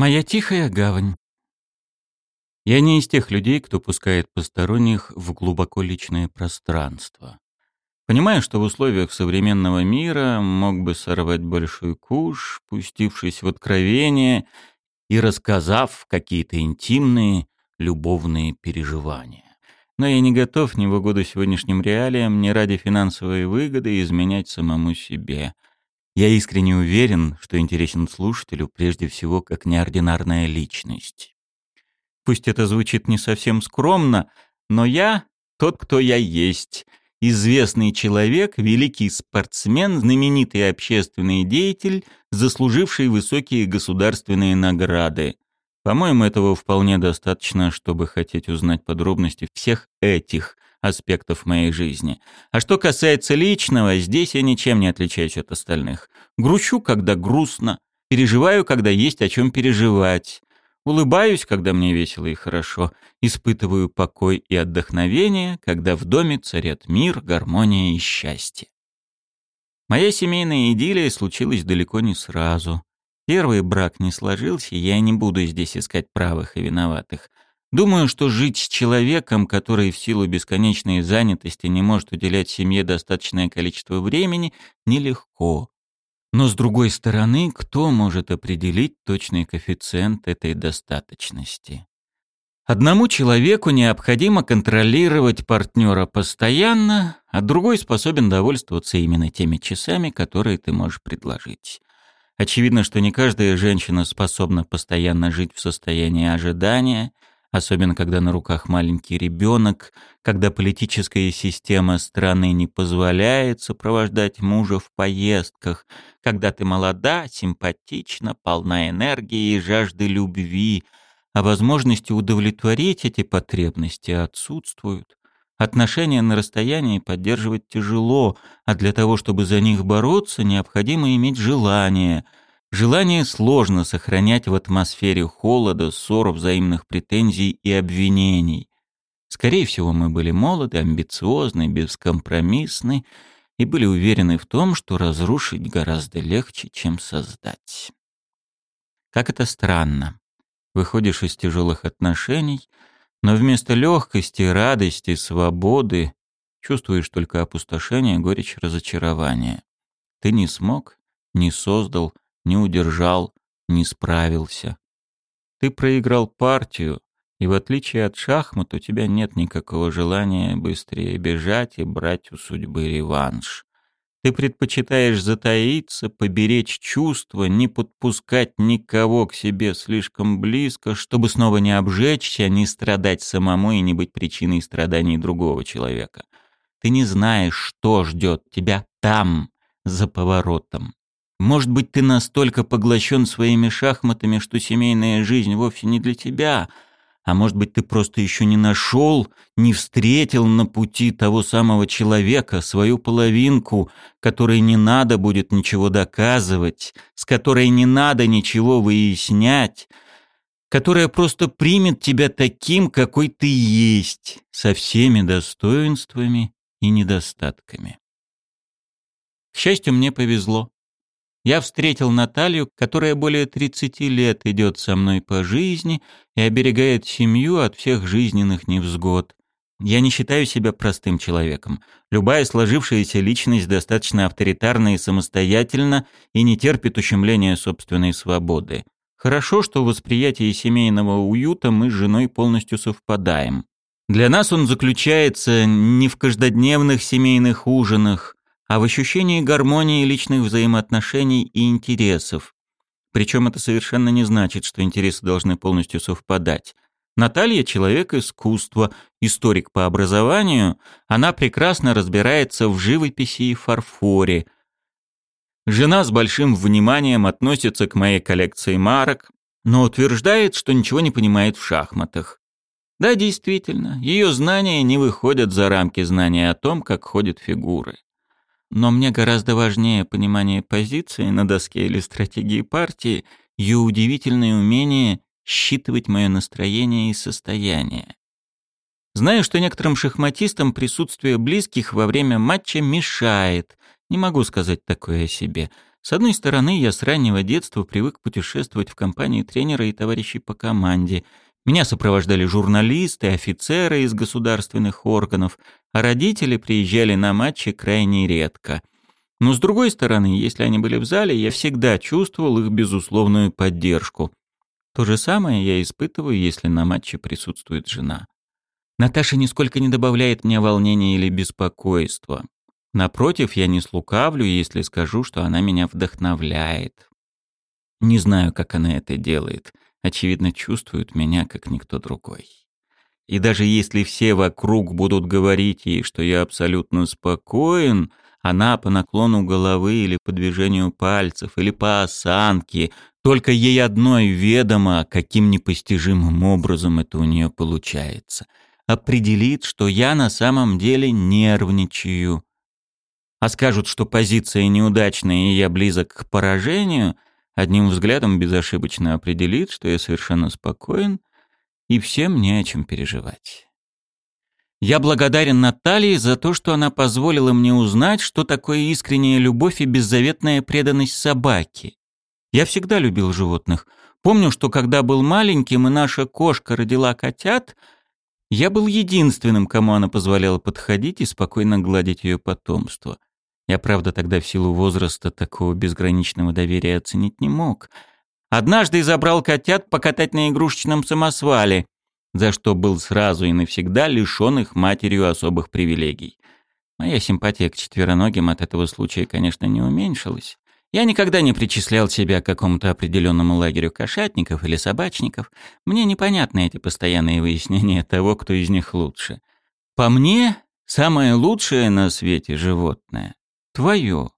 Моя тихая гавань. Я не из тех людей, кто пускает посторонних в глубоко личное пространство. Понимаю, что в условиях современного мира мог бы сорвать большой куш, пустившись в откровение и рассказав какие-то интимные любовные переживания. Но я не готов ни в угоду сегодняшним реалиям, ни ради финансовой выгоды изменять самому себе. Я искренне уверен, что интересен слушателю прежде всего как неординарная личность. Пусть это звучит не совсем скромно, но я тот, кто я есть. Известный человек, великий спортсмен, знаменитый общественный деятель, заслуживший высокие государственные награды. По-моему, этого вполне достаточно, чтобы хотеть узнать подробности всех этих аспектов моей жизни. А что касается личного, здесь я ничем не отличаюсь от остальных. Грущу, когда грустно, переживаю, когда есть о чем переживать. Улыбаюсь, когда мне весело и хорошо, испытываю покой и отдохновение, когда в доме царят мир, гармония и счастье. Моя семейная идиллия случилась далеко не сразу. Первый брак не сложился, я не буду здесь искать правых и виноватых. Думаю, что жить с человеком, который в силу бесконечной занятости не может уделять семье достаточное количество времени, нелегко. Но с другой стороны, кто может определить точный коэффициент этой достаточности? Одному человеку необходимо контролировать партнера постоянно, а другой способен довольствоваться именно теми часами, которые ты можешь предложить. Очевидно, что не каждая женщина способна постоянно жить в состоянии ожидания, особенно когда на руках маленький ребенок, когда политическая система страны не позволяет сопровождать мужа в поездках, когда ты молода, симпатична, полна энергии и жажды любви, а возможности удовлетворить эти потребности отсутствуют. Отношения на расстоянии поддерживать тяжело, а для того, чтобы за них бороться, необходимо иметь желание. Желание сложно сохранять в атмосфере холода, ссор, взаимных претензий и обвинений. Скорее всего, мы были молоды, амбициозны, бескомпромиссны и были уверены в том, что разрушить гораздо легче, чем создать. Как это странно. Выходишь из тяжелых отношений — но вместо легкости, радости, свободы чувствуешь только опустошение, горечь, разочарование. Ты не смог, не создал, не удержал, не справился. Ты проиграл партию, и в отличие от шахмат у тебя нет никакого желания быстрее бежать и брать у судьбы реванш. Ты предпочитаешь затаиться, поберечь чувства, не подпускать никого к себе слишком близко, чтобы снова не обжечься, не страдать самому и не быть причиной страданий другого человека. Ты не знаешь, что ждет тебя там, за поворотом. Может быть, ты настолько поглощен своими шахматами, что семейная жизнь вовсе не для тебя — а может быть, ты просто еще не нашел, не встретил на пути того самого человека, свою половинку, которой не надо будет ничего доказывать, с которой не надо ничего выяснять, которая просто примет тебя таким, какой ты есть, со всеми достоинствами и недостатками. К счастью, мне повезло. Я встретил Наталью, которая более 30 лет идет со мной по жизни и оберегает семью от всех жизненных невзгод. Я не считаю себя простым человеком. Любая сложившаяся личность достаточно авторитарна и самостоятельна и не терпит ущемления собственной свободы. Хорошо, что в восприятии семейного уюта мы с женой полностью совпадаем. Для нас он заключается не в каждодневных семейных ужинах, а в ощущении гармонии личных взаимоотношений и интересов. Причем это совершенно не значит, что интересы должны полностью совпадать. Наталья – человек искусства, историк по образованию, она прекрасно разбирается в живописи и фарфоре. Жена с большим вниманием относится к моей коллекции марок, но утверждает, что ничего не понимает в шахматах. Да, действительно, ее знания не выходят за рамки знания о том, как ходят фигуры. Но мне гораздо важнее понимание позиции на доске или стратегии партии, ее удивительное умение считывать мое настроение и состояние. Знаю, что некоторым шахматистам присутствие близких во время матча мешает. Не могу сказать такое о себе. С одной стороны, я с раннего детства привык путешествовать в компании тренера и товарищей по команде. Меня сопровождали журналисты, офицеры из государственных органов, а родители приезжали на матчи крайне редко. Но с другой стороны, если они были в зале, я всегда чувствовал их безусловную поддержку. То же самое я испытываю, если на матче присутствует жена. Наташа нисколько не добавляет мне волнения или беспокойства. Напротив, я не слукавлю, если скажу, что она меня вдохновляет. Не знаю, как она это делает. Очевидно, чувствует меня, как никто другой. И даже если все вокруг будут говорить ей, что я абсолютно спокоен, она по наклону головы или по движению пальцев, или по осанке, только ей одной ведомо, каким непостижимым образом это у нее получается. Определит, что я на самом деле нервничаю. А скажут, что позиция неудачная и я близок к поражению, одним взглядом безошибочно определит, что я совершенно спокоен, и всем не о чем переживать. Я благодарен Наталье за то, что она позволила мне узнать, что такое искренняя любовь и беззаветная преданность собаке. Я всегда любил животных. Помню, что когда был маленьким и наша кошка родила котят, я был единственным, кому она позволяла подходить и спокойно гладить ее потомство. Я, правда, тогда в силу возраста такого безграничного доверия оценить не мог. Однажды забрал котят покатать на игрушечном самосвале, за что был сразу и навсегда лишен их матерью особых привилегий. Моя симпатия к четвероногим от этого случая, конечно, не уменьшилась. Я никогда не причислял себя к какому-то определенному лагерю кошатников или собачников. Мне непонятны эти постоянные выяснения того, кто из них лучше. По мне, самое лучшее на свете животное — твое.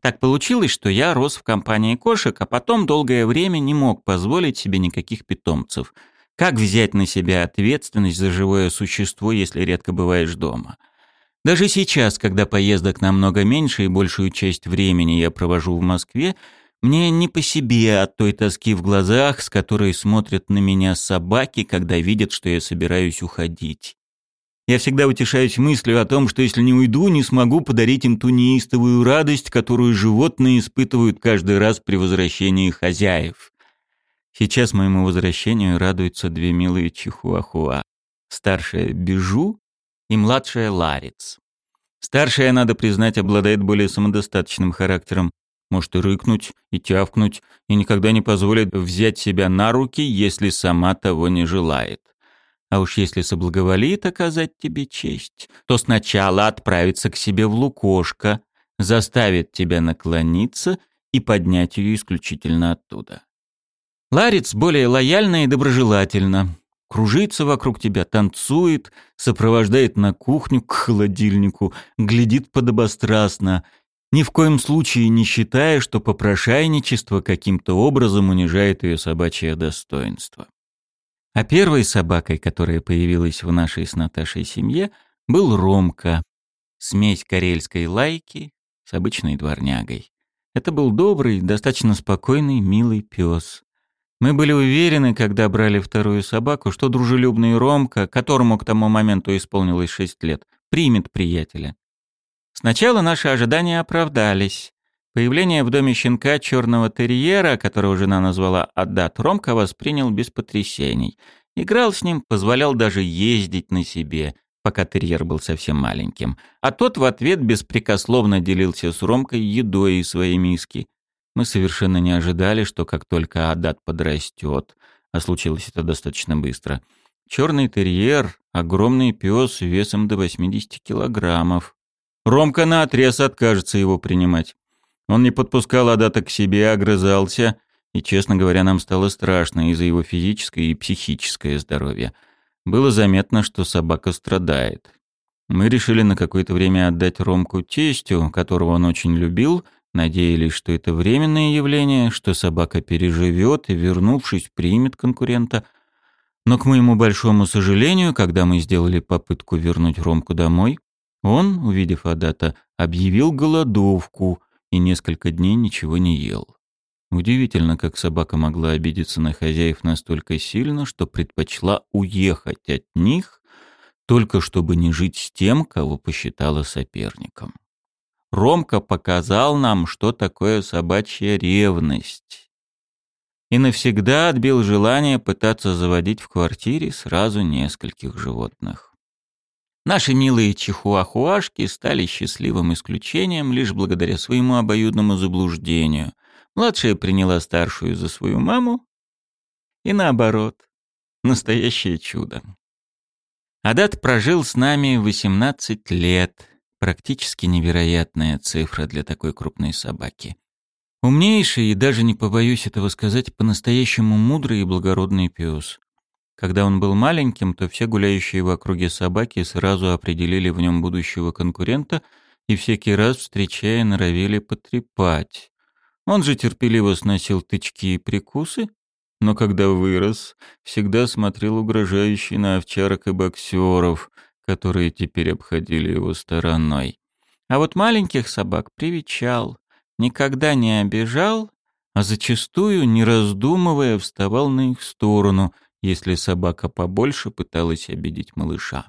Так получилось, что я рос в компании кошек, а потом долгое время не мог позволить себе никаких питомцев. Как взять на себя ответственность за живое существо, если редко бываешь дома? — даже сейчас, когда поездок намного меньше и большую часть времени я провожу в Москве, мне не по себе от той тоски в глазах, с которой смотрят на меня собаки, когда видят, что я собираюсь уходить. Я всегда утешаюсь мыслью о том, что если не уйду, не смогу подарить им ту неистовую радость, которую животные испытывают каждый раз при возвращении хозяев. Сейчас моему возвращению радуются две милые чихуахуа. Старшая Бежу и младшая Ларец. Старшая, надо признать, обладает более самодостаточным характером. Может и рыкнуть, и тявкнуть, и никогда не позволит взять себя на руки, если сама того не желает. А уж если соблаговолит оказать тебе честь, то сначала отправится к себе в лукошко, заставит тебя наклониться и поднять ее исключительно оттуда. Ларец более лояльна и доброжелательна кружится вокруг тебя, танцует, сопровождает на кухню к холодильнику, глядит подобострастно, ни в коем случае не считая, что попрошайничество каким-то образом унижает ее собачье достоинство. А первой собакой, которая появилась в нашей с Наташей семье, был Ромка, смесь карельской лайки с обычной дворнягой. Это был добрый, достаточно спокойный, милый пес. Мы были уверены, когда брали вторую собаку, что дружелюбный Ромка, которому к тому моменту исполнилось шесть лет, примет приятеля. Сначала наши ожидания оправдались. Появление в доме щенка черного терьера, которого жена назвала Аддат, Ромка воспринял без потрясений. Играл с ним, позволял даже ездить на себе, пока терьер был совсем маленьким. А тот в ответ беспрекословно делился с Ромкой едой из своей миски. Мы совершенно не ожидали, что как только Адат подрастет, а случилось это достаточно быстро, черный терьер, огромный пес весом до 80 килограммов. Ромка наотрез откажется его принимать. Он не подпускал Адата к себе, огрызался, и, честно говоря, нам стало страшно из-за его физическое и психическое здоровье. Было заметно, что собака страдает. Мы решили на какое-то время отдать Ромку тестю, которого он очень любил, Надеялись, что это временное явление, что собака переживет и, вернувшись, примет конкурента. Но, к моему большому сожалению, когда мы сделали попытку вернуть Ромку домой, он, увидев Адата, объявил голодовку и несколько дней ничего не ел. Удивительно, как собака могла обидеться на хозяев настолько сильно, что предпочла уехать от них, только чтобы не жить с тем, кого посчитала соперником. Ромка показал нам, что такое собачья ревность. И навсегда отбил желание пытаться заводить в квартире сразу нескольких животных. Наши милые чихуахуашки стали счастливым исключением лишь благодаря своему обоюдному заблуждению. Младшая приняла старшую за свою маму, и наоборот. Настоящее чудо. Адат прожил с нами 18 лет. Практически невероятная цифра для такой крупной собаки. Умнейший и даже не побоюсь этого сказать, по-настоящему мудрый и благородный пес. Когда он был маленьким, то все гуляющие в округе собаки сразу определили в нем будущего конкурента и всякий раз, встречая, норовили потрепать. Он же терпеливо сносил тычки и прикусы, но когда вырос, всегда смотрел угрожающе на овчарок и боксеров, которые теперь обходили его стороной. А вот маленьких собак привечал, никогда не обижал, а зачастую, не раздумывая, вставал на их сторону, если собака побольше пыталась обидеть малыша.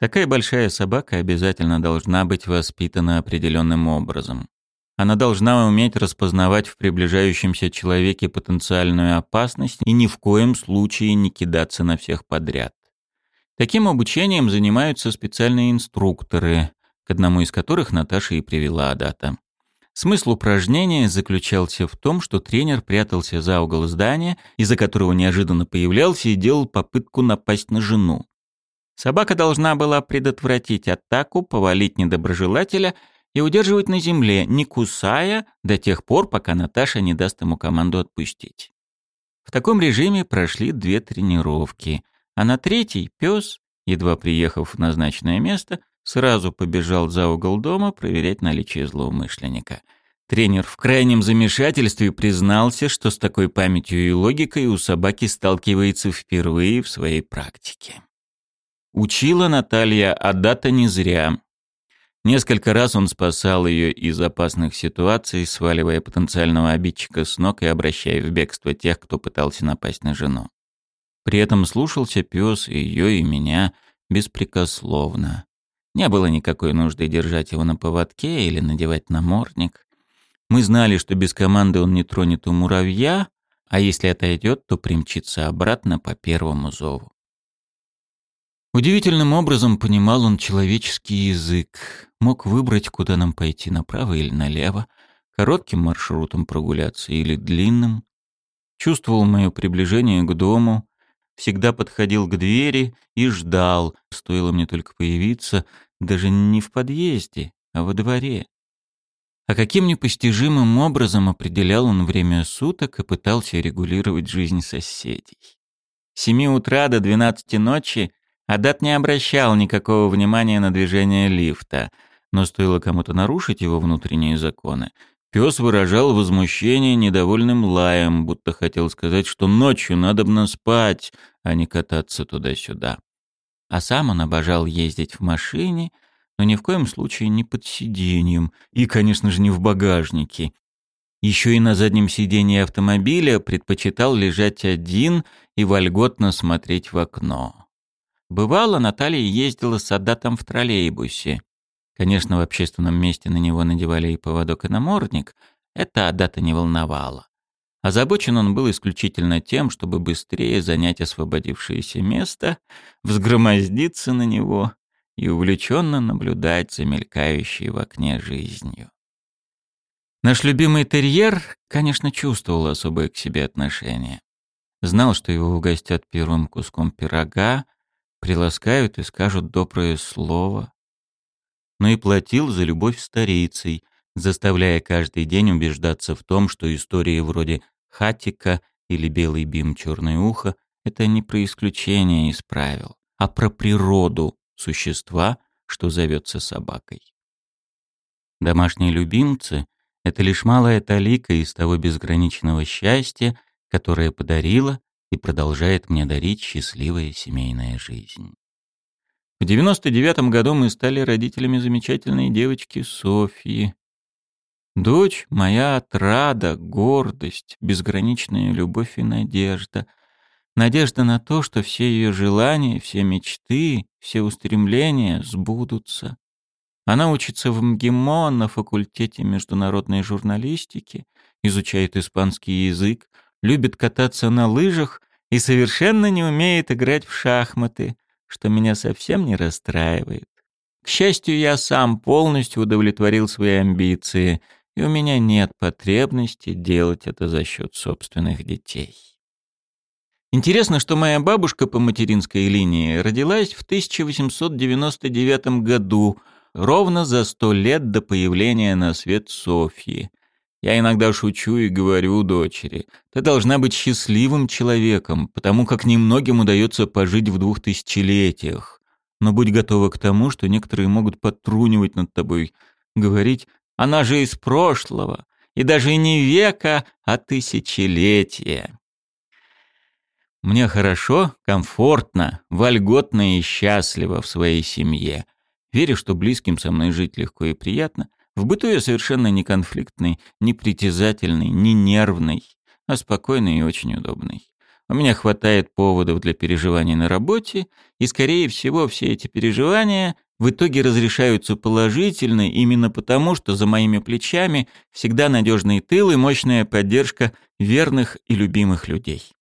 Такая большая собака обязательно должна быть воспитана определенным образом. Она должна уметь распознавать в приближающемся человеке потенциальную опасность и ни в коем случае не кидаться на всех подряд. Таким обучением занимаются специальные инструкторы, к одному из которых Наташа и привела Адата. Смысл упражнения заключался в том, что тренер прятался за угол здания, из-за которого неожиданно появлялся и делал попытку напасть на жену. Собака должна была предотвратить атаку, повалить недоброжелателя – и удерживать на земле, не кусая до тех пор, пока Наташа не даст ему команду отпустить. В таком режиме прошли две тренировки, а на третий пес, едва приехав в назначенное место, сразу побежал за угол дома проверять наличие злоумышленника. Тренер в крайнем замешательстве признался, что с такой памятью и логикой у собаки сталкивается впервые в своей практике. Учила Наталья Адата не зря. Несколько раз он спасал ее из опасных ситуаций, сваливая потенциального обидчика с ног и обращая в бегство тех, кто пытался напасть на жену. При этом слушался пес ее, и меня беспрекословно. Не было никакой нужды держать его на поводке или надевать намордник. Мы знали, что без команды он не тронет у муравья, а если отойдет, то примчится обратно по первому зову. Удивительным образом понимал он человеческий язык, мог выбрать, куда нам пойти, направо или налево, коротким маршрутом прогуляться или длинным. Чувствовал мое приближение к дому, всегда подходил к двери и ждал, стоило мне только появиться, даже не в подъезде, а во дворе. А каким непостижимым образом определял он время суток и пытался регулировать жизнь соседей. С семи утра до двенадцати ночи Адат не обращал никакого внимания на движение лифта, но стоило кому-то нарушить его внутренние законы, пес выражал возмущение недовольным лаем, будто хотел сказать, что ночью надобно спать, а не кататься туда-сюда. А сам он обожал ездить в машине, но ни в коем случае не под сиденьем и, конечно же, не в багажнике. Еще и на заднем сиденье автомобиля предпочитал лежать один и вольготно смотреть в окно. Бывало, Наталья ездила с Адатом в троллейбусе. Конечно, в общественном месте на него надевали и поводок, и намордник. Это Адата не волновало. Озабочен он был исключительно тем, чтобы быстрее занять освободившееся место, взгромоздиться на него и увлеченно наблюдать за мелькающей в окне жизнью. Наш любимый терьер, конечно, чувствовал особое к себе отношение. Знал, что его угостят первым куском пирога, приласкают и скажут доброе слово. Но и платил за любовь старицей, заставляя каждый день убеждаться в том, что истории вроде «Хатика» или «Белый бим черное ухо» — это не про исключение из правил, а про природу существа, что зовется собакой. Домашние любимцы — это лишь малая талика из того безграничного счастья, которое подарила и продолжает мне дарить счастливая семейная жизнь. В 99 году мы стали родителями замечательной девочки Софьи. Дочь — моя отрада, гордость, безграничная любовь и надежда. Надежда на то, что все ее желания, все мечты, все устремления сбудутся. Она учится в МГИМО на факультете международной журналистики, изучает испанский язык, любит кататься на лыжах и совершенно не умеет играть в шахматы, что меня совсем не расстраивает. К счастью, я сам полностью удовлетворил свои амбиции, и у меня нет потребности делать это за счет собственных детей. Интересно, что моя бабушка по материнской линии родилась в 1899 году, ровно за сто лет до появления на свет Софьи. Я иногда шучу и говорю дочери, ты должна быть счастливым человеком, потому как немногим удается пожить в двух тысячелетиях. Но будь готова к тому, что некоторые могут подтрунивать над тобой, говорить, она же из прошлого, и даже не века, а тысячелетия. Мне хорошо, комфортно, вольготно и счастливо в своей семье. Верю, что близким со мной жить легко и приятно. В быту я совершенно не конфликтный, не притязательный, не нервный, а спокойный и очень удобный. У меня хватает поводов для переживаний на работе, и, скорее всего, все эти переживания в итоге разрешаются положительно именно потому, что за моими плечами всегда надежный тыл и мощная поддержка верных и любимых людей.